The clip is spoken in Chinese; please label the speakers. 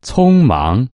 Speaker 1: 匆忙。